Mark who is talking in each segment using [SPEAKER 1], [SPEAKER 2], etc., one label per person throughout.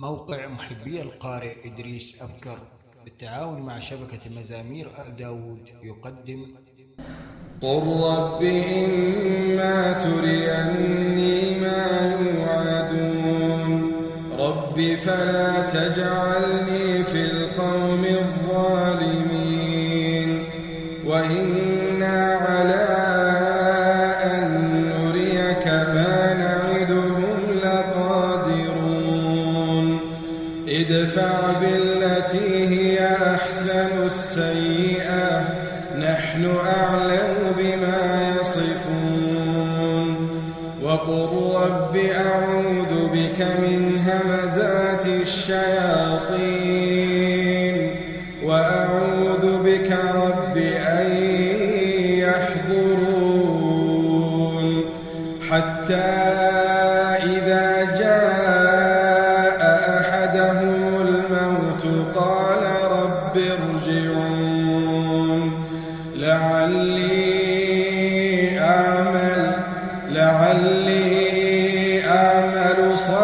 [SPEAKER 1] موقع محبي القارئ إدريس أبكر بالتعاون مع شبكة مزامير آل داود يقدم.
[SPEAKER 2] قل رب إما تريني ما يوعدون رب فلا تجعلني السيئة نحن أعلم بما يصفون. وقل رب أعوذ بك من همزات الشياطين.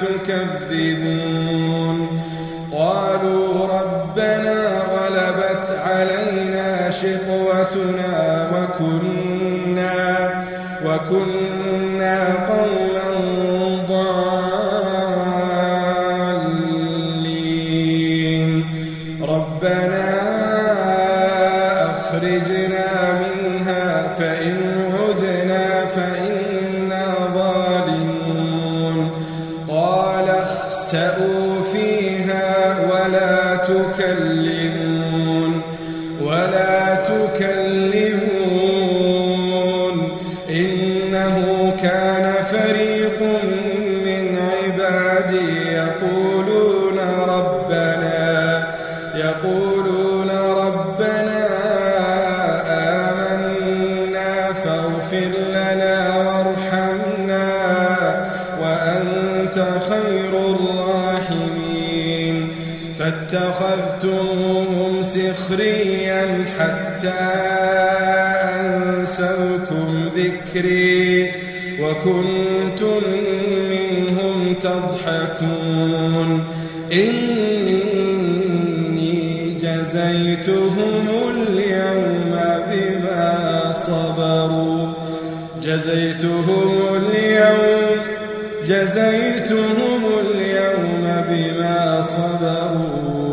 [SPEAKER 2] تكذبون. قالوا ربنا غلبت علينا شقوتنا وكنا وكنا قوما ضالين. ربنا اخسأوا فيها ولا تكلمون ولا تكلمون إنه كان فاتخذتموهم سخريا حتى أنسوكم ذكري وكنتم منهم تضحكون. إني جزيتهم اليوم بما صبروا. جزيتهم اليوم جزيتهم اليوم بما صبروا.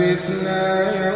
[SPEAKER 2] لبثنا يوما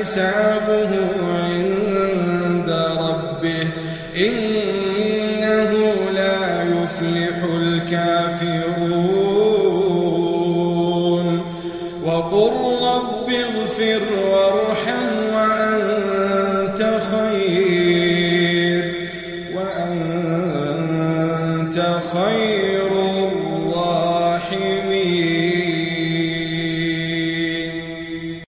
[SPEAKER 2] حسابه عند ربه. إنه لا يفلح الكافرون. وقل رب اغفر